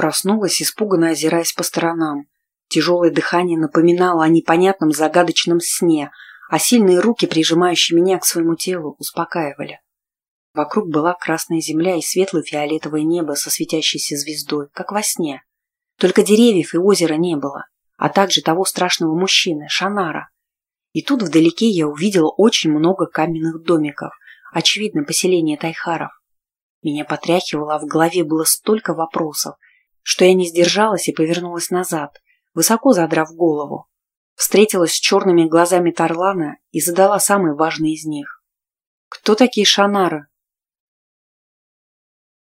Проснулась, испуганно озираясь по сторонам. Тяжелое дыхание напоминало о непонятном загадочном сне, а сильные руки, прижимающие меня к своему телу, успокаивали. Вокруг была красная земля и светло-фиолетовое небо со светящейся звездой, как во сне. Только деревьев и озера не было, а также того страшного мужчины, Шанара. И тут вдалеке я увидела очень много каменных домиков, очевидно, поселение тайхаров. Меня потряхивало, а в голове было столько вопросов, что я не сдержалась и повернулась назад, высоко задрав голову. Встретилась с черными глазами Тарлана и задала самый важный из них. «Кто такие Шанары?»